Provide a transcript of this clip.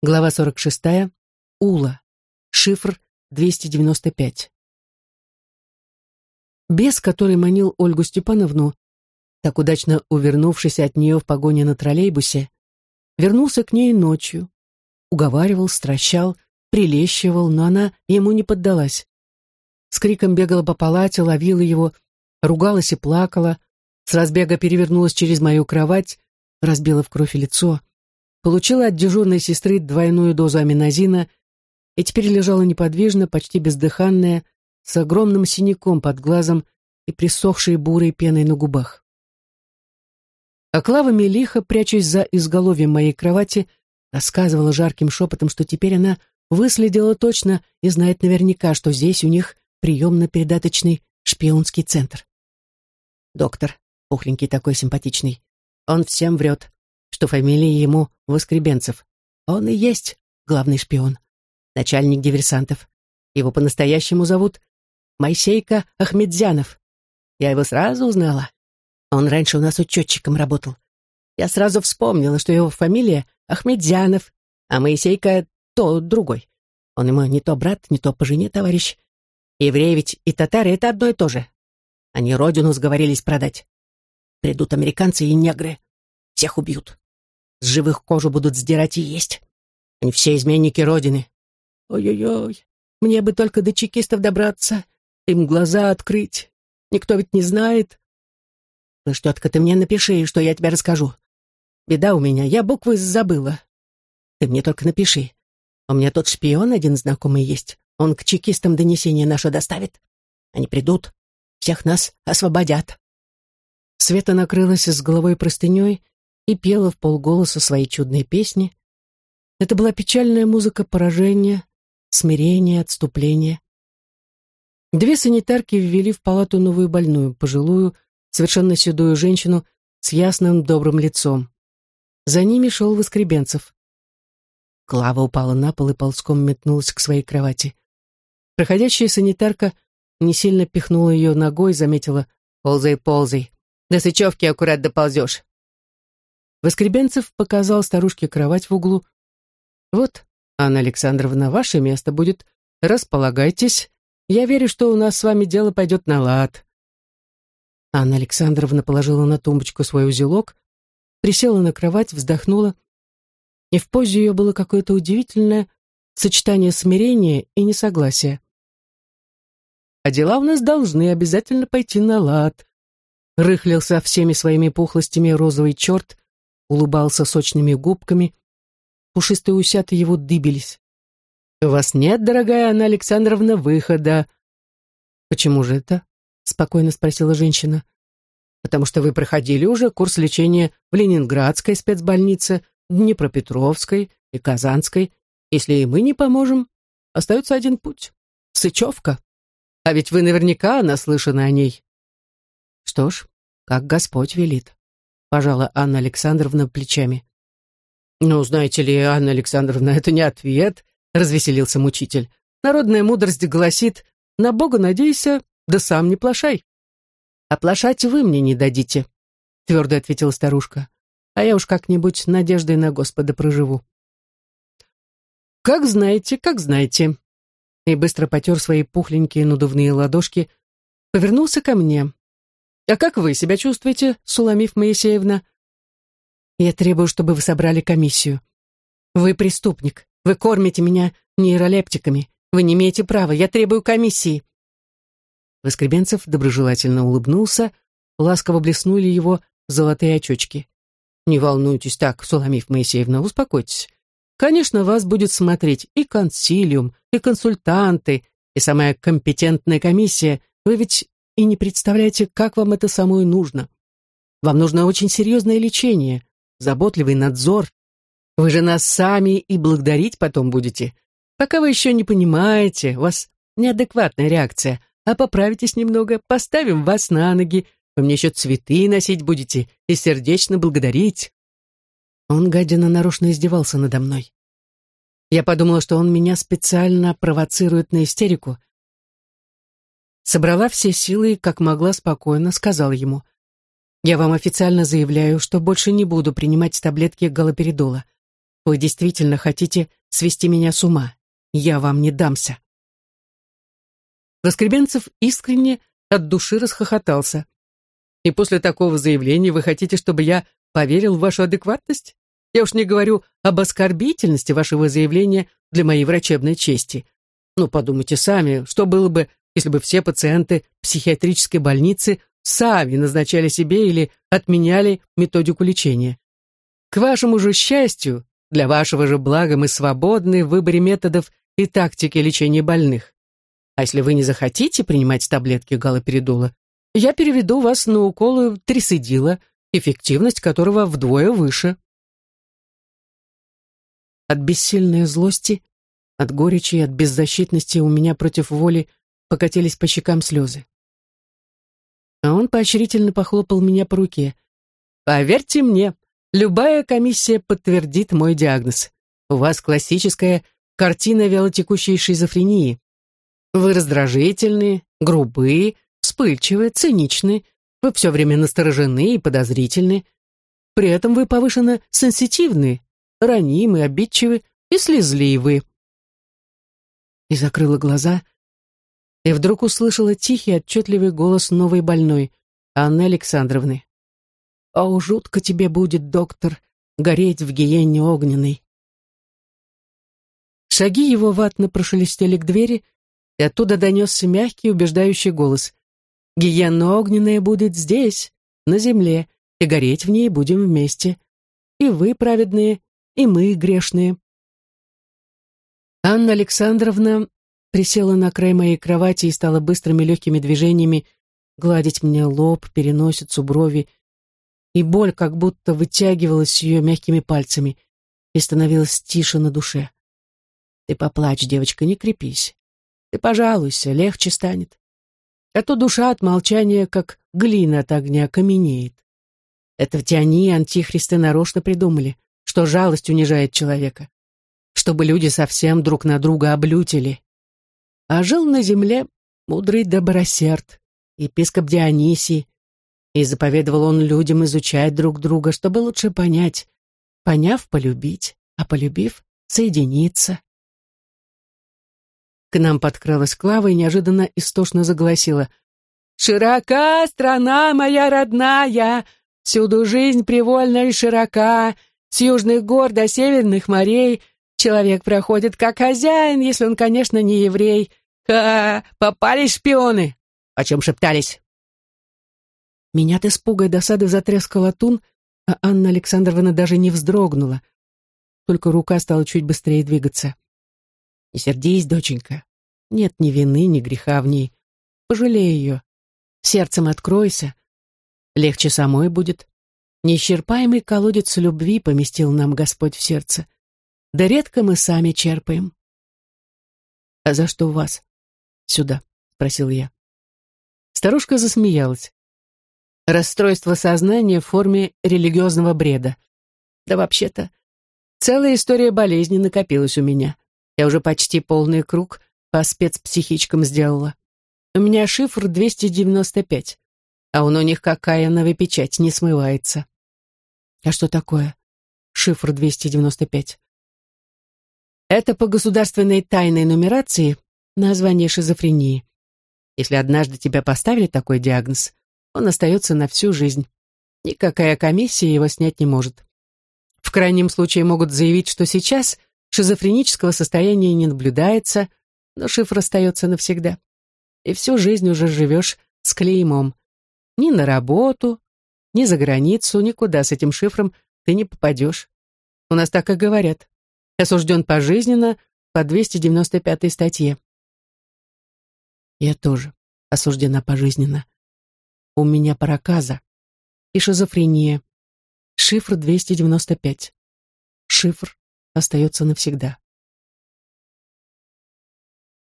Глава 46. Ула. Шифр 295. Бес, который манил Ольгу Степановну, так удачно увернувшись от нее в погоне на троллейбусе, вернулся к ней ночью, уговаривал, стращал, прилещивал, но она ему не поддалась. С криком бегала по палате, ловила его, ругалась и плакала, с разбега перевернулась через мою кровать, разбила в кровь лицо, получила от дежурной сестры двойную дозу аминозина и теперь лежала неподвижно, почти бездыханная, с огромным синяком под глазом и присохшей бурой пеной на губах. А Клава Мелиха, прячась за изголовьем моей кровати, рассказывала жарким шепотом, что теперь она выследила точно и знает наверняка, что здесь у них приемно-передаточный шпионский центр. Доктор, пухленький такой симпатичный, он всем врет, что фамилия ему Воскребенцев. Он и есть главный шпион, начальник диверсантов. Его по-настоящему зовут Майсейка Ахмедзянов. Я его сразу узнала. Он раньше у нас учетчиком работал. Я сразу вспомнила, что его фамилия Ахмедзянов, а Моисейка то другой. Он ему не то брат, не то по жене товарищ. Евреи ведь и татары — это одно и то же. Они родину сговорились продать. Придут американцы и негры. Всех убьют. С живых кожу будут сдирать и есть. Они все изменники Родины. Ой-ой-ой, мне бы только до чекистов добраться, им глаза открыть. Никто ведь не знает. Ну что-то ты мне напиши, что я тебе расскажу. Беда у меня, я буквы забыла. Ты мне только напиши. У меня тот шпион один знакомый есть. Он к чекистам донесение наше доставит. Они придут, всех нас освободят. Света накрылась с головой простыней и пела в полголоса свои чудные песни. Это была печальная музыка поражения, смирения, отступления. Две санитарки ввели в палату новую больную, пожилую, совершенно седую женщину с ясным добрым лицом. За ними шел Воскребенцев. Клава упала на пол и ползком метнулась к своей кровати. Проходящая санитарка не сильно пихнула ее ногой, заметила «Ползай, ползай, до сычевки аккурат доползешь». Воскребенцев показал старушке кровать в углу. «Вот, Анна Александровна, ваше место будет. Располагайтесь. Я верю, что у нас с вами дело пойдет на лад». Анна Александровна положила на тумбочку свой узелок, присела на кровать, вздохнула. И в позе ее было какое-то удивительное сочетание смирения и несогласия. «А дела у нас должны обязательно пойти на лад», рыхлился всеми своими пухлостями розовый черт, улыбался сочными губками. Пушистые усята его дыбились. «У вас нет, дорогая Анна Александровна, выхода». «Почему же это?» — спокойно спросила женщина. «Потому что вы проходили уже курс лечения в Ленинградской спецбольнице, Днепропетровской и Казанской. Если и мы не поможем, остается один путь — Сычевка. А ведь вы наверняка наслышаны о ней». «Что ж, как Господь велит», — пожала Анна Александровна плечами. «Ну, знаете ли, Анна Александровна, это не ответ», — развеселился мучитель. «Народная мудрость гласит, на Бога надейся, да сам не плашай». «Оплошать вы мне не дадите», — твердо ответила старушка. «А я уж как-нибудь надеждой на Господа проживу». «Как знаете, как знаете», и быстро потер свои пухленькие надувные ладошки, повернулся ко мне. «А как вы себя чувствуете, Суламиф Моисеевна?» Я требую, чтобы вы собрали комиссию. Вы преступник. Вы кормите меня нейролептиками. Вы не имеете права. Я требую комиссии. Воскребенцев доброжелательно улыбнулся, ласково блеснули его золотые очечки. «Не волнуйтесь так, Суламиф Моисеевна, успокойтесь. Конечно, вас будет смотреть и консилиум, и консультанты, и самая компетентная комиссия. Вы ведь и не представляете, как вам это самое нужно. Вам нужно очень серьезное лечение, заботливый надзор. Вы же нас сами и благодарить потом будете. Пока вы еще не понимаете, у вас неадекватная реакция, а поправитесь немного, поставим вас на ноги, вы мне еще цветы носить будете и сердечно благодарить». Он, гадина, нарочно издевался надо мной. Я подумала, что он меня специально провоцирует на истерику. Собрала все силы и, как могла, спокойно сказала ему — я вам официально заявляю, что больше не буду принимать таблетки галоперидола. Вы действительно хотите свести меня с ума. Я вам не дамся. Воскребенцев искренне от души расхохотался. И после такого заявления вы хотите, чтобы я поверил в вашу адекватность? Я уж не говорю об оскорбительности вашего заявления для моей врачебной чести. Ну, подумайте сами, что было бы, если бы все пациенты психиатрической больницы сами назначали себе или отменяли методику лечения. К вашему же счастью, для вашего же блага мы свободны в выборе методов и тактики лечения больных. А если вы не захотите принимать таблетки галоперидола, я переведу вас на уколы трисидила, эффективность которого вдвое выше. От бессильной злости, от горечи и от беззащитности у меня против воли покатились по щекам слезы. А он поощрительно похлопал меня по руке. «Поверьте мне, любая комиссия подтвердит мой диагноз. У вас классическая картина вялотекущей шизофрении. Вы раздражительны, грубые, вспыльчивы, циничны, вы все время насторожены и подозрительны. При этом вы повышенно сенситивны, ранимы, обидчивы и слезливы. И закрыла глаза, и вдруг услышала тихий, отчетливый голос новой больной, Анны Александровны. «О, жутко тебе будет, доктор, гореть в гиене огненной». Шаги его ватно прошелестели к двери, и оттуда донесся мягкий, убеждающий голос. «Гиена огненная будет здесь, на земле, и гореть в ней будем вместе. И вы праведные, и мы грешные». Анна Александровна присела на край моей кровати и стала быстрыми легкими движениями гладить мне лоб, переносицу, брови, и боль как будто вытягивалась ее мягкими пальцами и становилась тише на душе. «Ты поплачь, девочка, не крепись. Ты пожалуйся, легче станет. А то душа от молчания, как глина от огня, каменеет. Это в они, антихристы, нарочно придумали, что жалость унижает человека, чтобы люди совсем друг на друга облютили. А жил на земле мудрый добросерд, епископ Дионисий, и заповедовал он людям изучать друг друга, чтобы лучше понять, поняв, полюбить, а полюбив, соединиться. К нам подкралась Клава и неожиданно истошно загласила. «Широка страна моя родная, всюду жизнь привольна и широка, с южных гор до северных морей человек проходит как хозяин, если он, конечно, не еврей. Ха, попались шпионы! О чем шептались?» Меня от испуга и досады затряс колотун, а Анна Александровна даже не вздрогнула. Только рука стала чуть быстрее двигаться. Не сердись, доченька. Нет ни вины, ни греха в ней. Пожалей ее. Сердцем откройся. Легче самой будет. Неисчерпаемый колодец любви поместил нам Господь в сердце. Да редко мы сами черпаем. «А за что вас?» «Сюда», — спросил я. Старушка засмеялась. Расстройство сознания в форме религиозного бреда. Да вообще-то, целая история болезни накопилась у меня. Я уже почти полный круг по спецпсихичкам сделала. У меня шифр 295, а он у них какая новая печать, не смывается. А что такое шифр 295? Это по государственной тайной нумерации название шизофрении. Если однажды тебя поставили такой диагноз, он остается на всю жизнь. Никакая комиссия его снять не может. В крайнем случае могут заявить, что сейчас Шизофренического состояния не наблюдается, но шифр остается навсегда. И всю жизнь уже живешь с клеймом. Ни на работу, ни за границу, никуда с этим шифром ты не попадешь. У нас так и говорят. Осужден пожизненно по 295 статье. Я тоже осуждена пожизненно. У меня проказа и шизофрения. Шифр 295. Шифр остается навсегда.